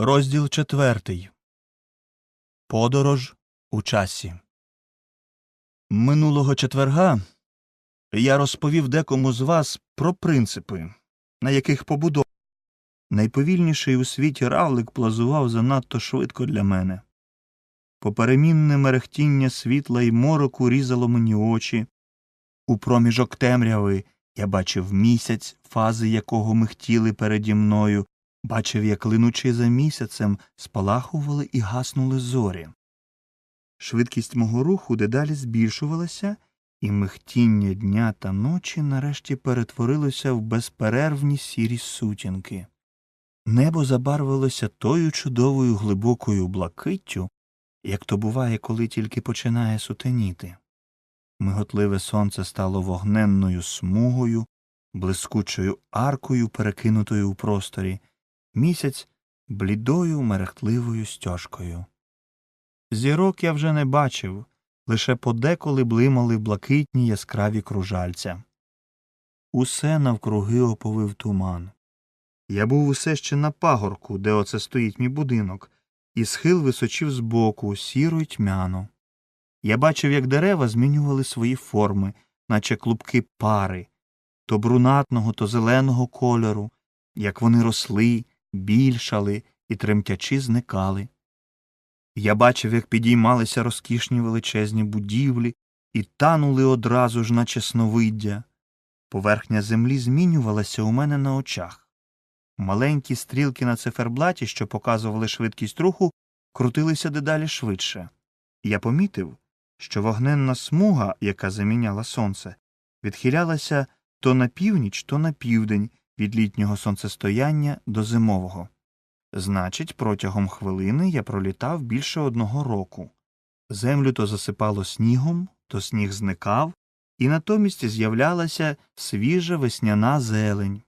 Розділ четвертий. Подорож у часі. Минулого четверга я розповів декому з вас про принципи, на яких побудов. Найповільніший у світі равлик плазував занадто швидко для мене. Поперемінне мерехтіння світла й мороку різало мені очі. У проміжок темряви я бачив місяць, фази якого михтіли переді мною, бачив, як линучи за місяцем, спалахували і гаснули зорі. Швидкість мого руху дедалі збільшувалася, і михтіння дня та ночі нарешті перетворилося в безперервні сірі сутінки. Небо забарвилося тою чудовою глибокою блакиттю, як то буває, коли тільки починає сутеніти. Миготливе сонце стало вогненною смугою, блискучою аркою, перекинутою у просторі, місяць блідою мерехтливою стяжкою. Зірок я вже не бачив, лише подеколи блимали блакитні яскраві кружальця. Усе навкруги оповив туман. Я був усе ще на пагорку, де оце стоїть мій будинок, і схил височив збоку, сіро й тьмяно. Я бачив, як дерева змінювали свої форми, наче клубки пари, то брунатного, то зеленого кольору, як вони росли, більшали і тремтячи зникали. Я бачив, як підіймалися розкішні величезні будівлі і танули одразу ж, наче сновиддя. Поверхня землі змінювалася у мене на очах. Маленькі стрілки на циферблаті, що показували швидкість руху, крутилися дедалі швидше. Я помітив, що вогненна смуга, яка заміняла сонце, відхилялася то на північ, то на південь від літнього сонцестояння до зимового. Значить, протягом хвилини я пролітав більше одного року. Землю то засипало снігом, то сніг зникав, і натомість з'являлася свіжа весняна зелень.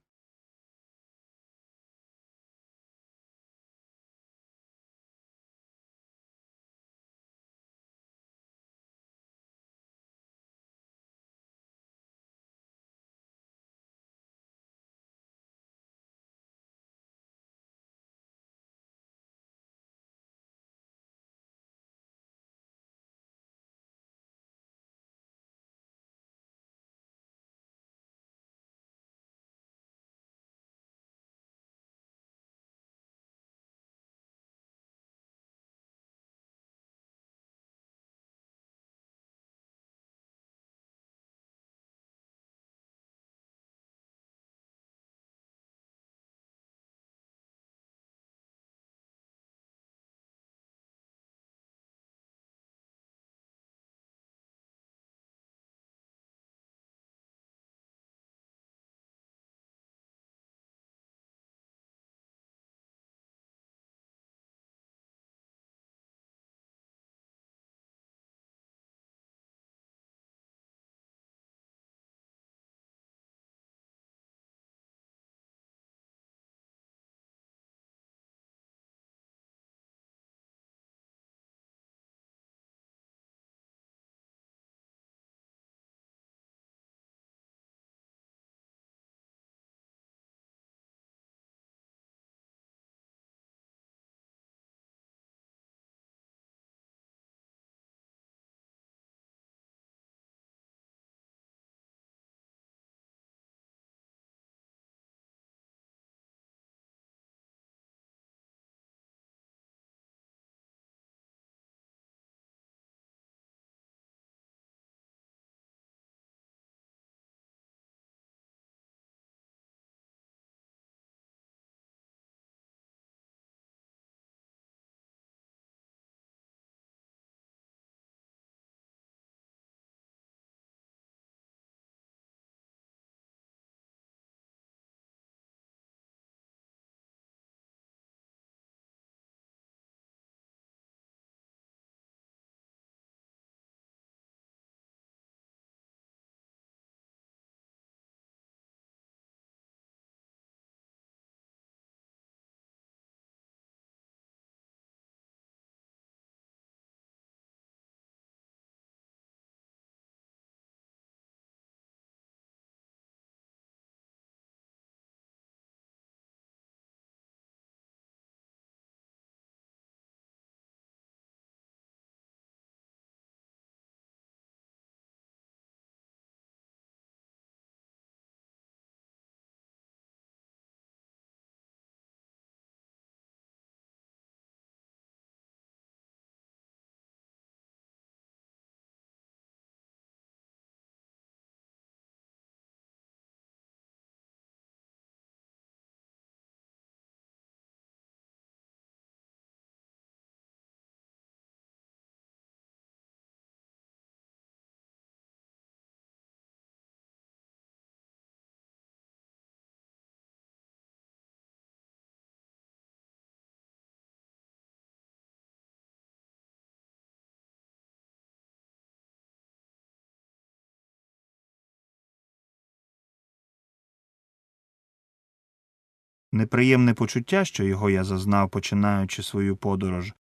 Неприємне почуття, що його я зазнав, починаючи свою подорож,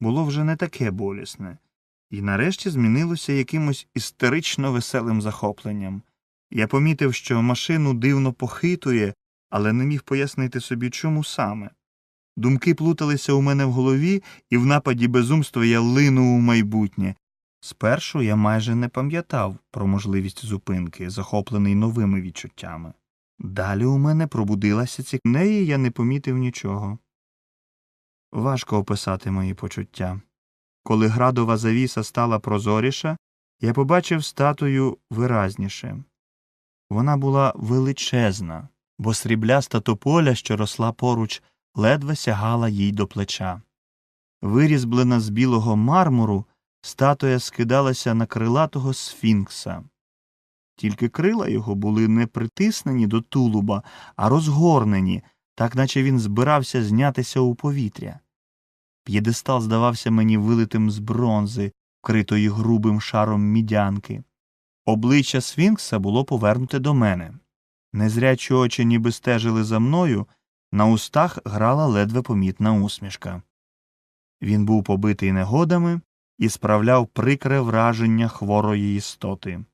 було вже не таке болісне, і нарешті змінилося якимось істерично веселим захопленням. Я помітив, що машину дивно похитує, але не міг пояснити собі, чому саме. Думки плуталися у мене в голові, і в нападі безумства я линув у майбутнє. Спершу я майже не пам'ятав про можливість зупинки, захоплений новими відчуттями. Далі у мене пробудилася ці неї, я не помітив нічого. Важко описати мої почуття. Коли градова завіса стала прозоріша, я побачив статую виразніше. Вона була величезна, бо срібляста тополя, що росла поруч, ледве сягала їй до плеча. Вирізблена з білого мармуру, статуя скидалася на крилатого сфінкса. Тільки крила його були не притиснені до тулуба, а розгорнені, так наче він збирався знятися у повітря. П'єдестал здавався мені вилитим з бронзи, вкритої грубим шаром мідянки. Обличчя Сфінкса було повернуте до мене. Незрячі очі ніби стежили за мною, на устах грала ледве помітна усмішка. Він був побитий негодами і справляв прикре враження хворої істоти.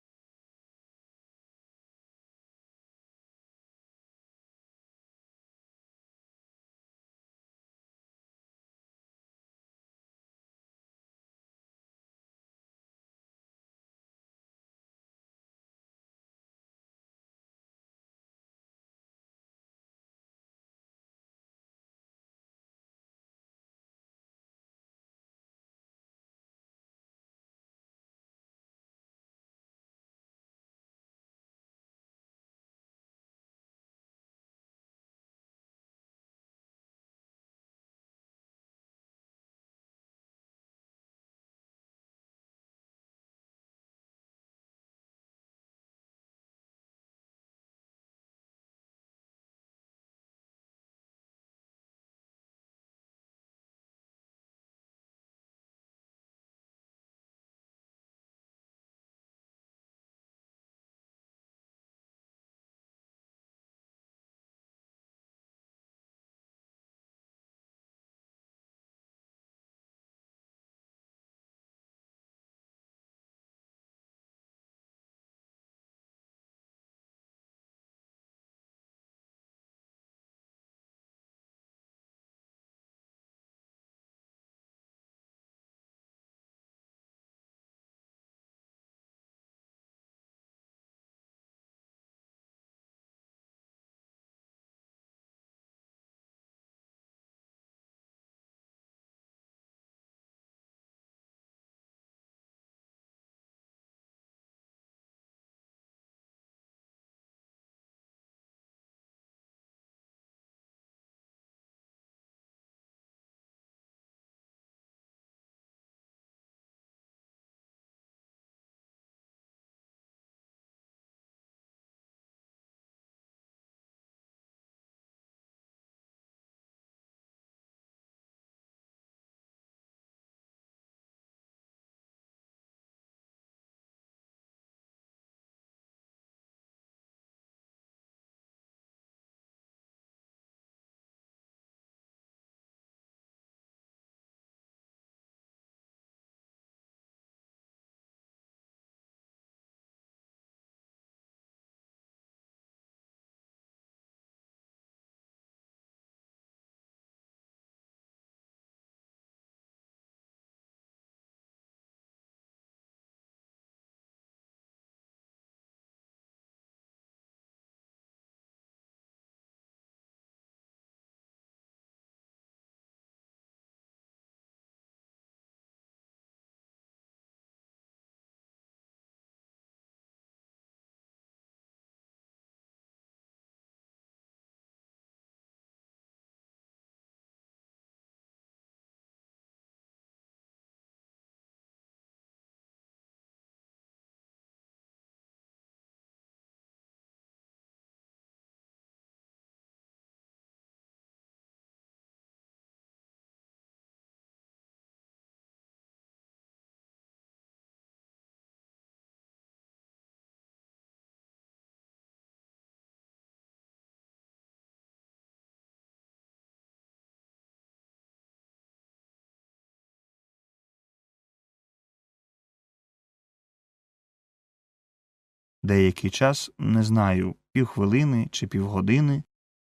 Деякий час, не знаю, півхвилини чи півгодини,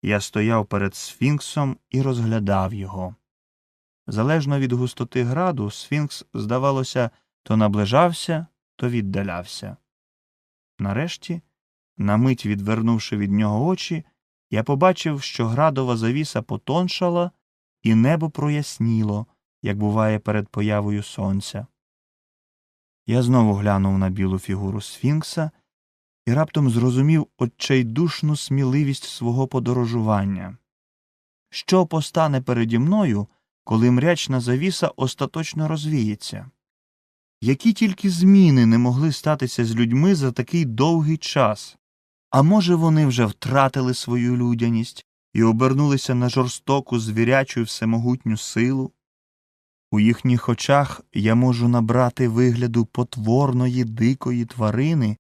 я стояв перед сфінксом і розглядав його. Залежно від густоти граду, сфінкс, здавалося, то наближався, то віддалявся. Нарешті, на мить відвернувши від нього очі, я побачив, що градова завіса потоншала, і небо проясніло, як буває перед появою сонця. Я знову глянув на білу фігуру Сфінкса і раптом зрозумів отчайдушну сміливість свого подорожування. Що постане переді мною, коли мрячна завіса остаточно розвіється? Які тільки зміни не могли статися з людьми за такий довгий час? А може, вони вже втратили свою людяність і обернулися на жорстоку звірячу і всемогутню силу? У їхніх очах я можу набрати вигляду потворної дикої тварини,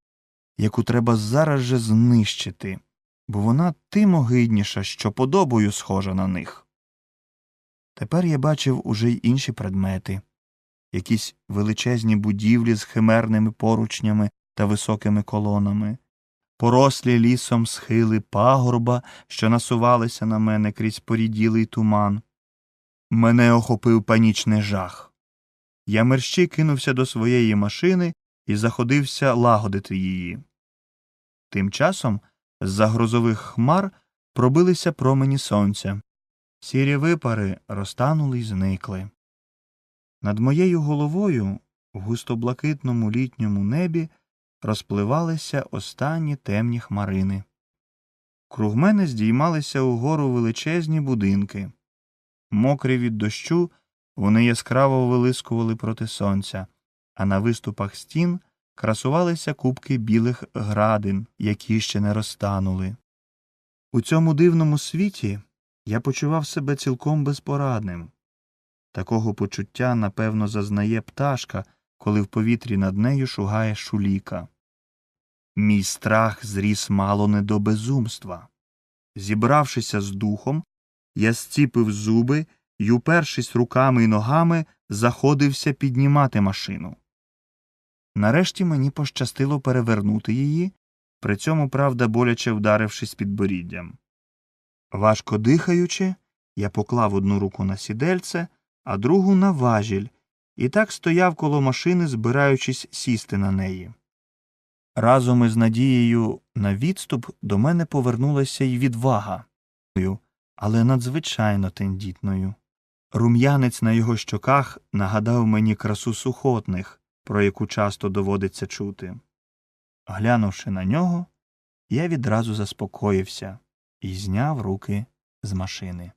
яку треба зараз же знищити, бо вона тим огидніша, що подобою схожа на них. Тепер я бачив уже й інші предмети якісь величезні будівлі з химерними поручнями та високими колонами, порослі лісом схили пагорба, що насувалися на мене крізь поріділий туман. Мене охопив панічний жах. Я мерщій кинувся до своєї машини і заходився лагодити її. Тим часом з-за грозових хмар пробилися промені сонця. Сірі випари розтанули й зникли. Над моєю головою в густоблакитному літньому небі розпливалися останні темні хмарини. Круг мене здіймалися угору величезні будинки. Мокрі від дощу, вони яскраво вилискували проти сонця, а на виступах стін красувалися кубки білих градин, які ще не розтанули. У цьому дивному світі я почував себе цілком безпорадним. Такого почуття, напевно, зазнає пташка, коли в повітрі над нею шугає шуліка. Мій страх зріс мало не до безумства. Зібравшися з духом, я зціпив зуби і, упершись руками і ногами, заходився піднімати машину. Нарешті мені пощастило перевернути її, при цьому, правда, боляче вдарившись підборіддям. Важко дихаючи, я поклав одну руку на сідельце, а другу на важіль, і так стояв коло машини, збираючись сісти на неї. Разом із надією на відступ до мене повернулася й відвага, але надзвичайно тендітною. Рум'янець на його щоках нагадав мені красу сухотних, про яку часто доводиться чути. Глянувши на нього, я відразу заспокоївся і зняв руки з машини.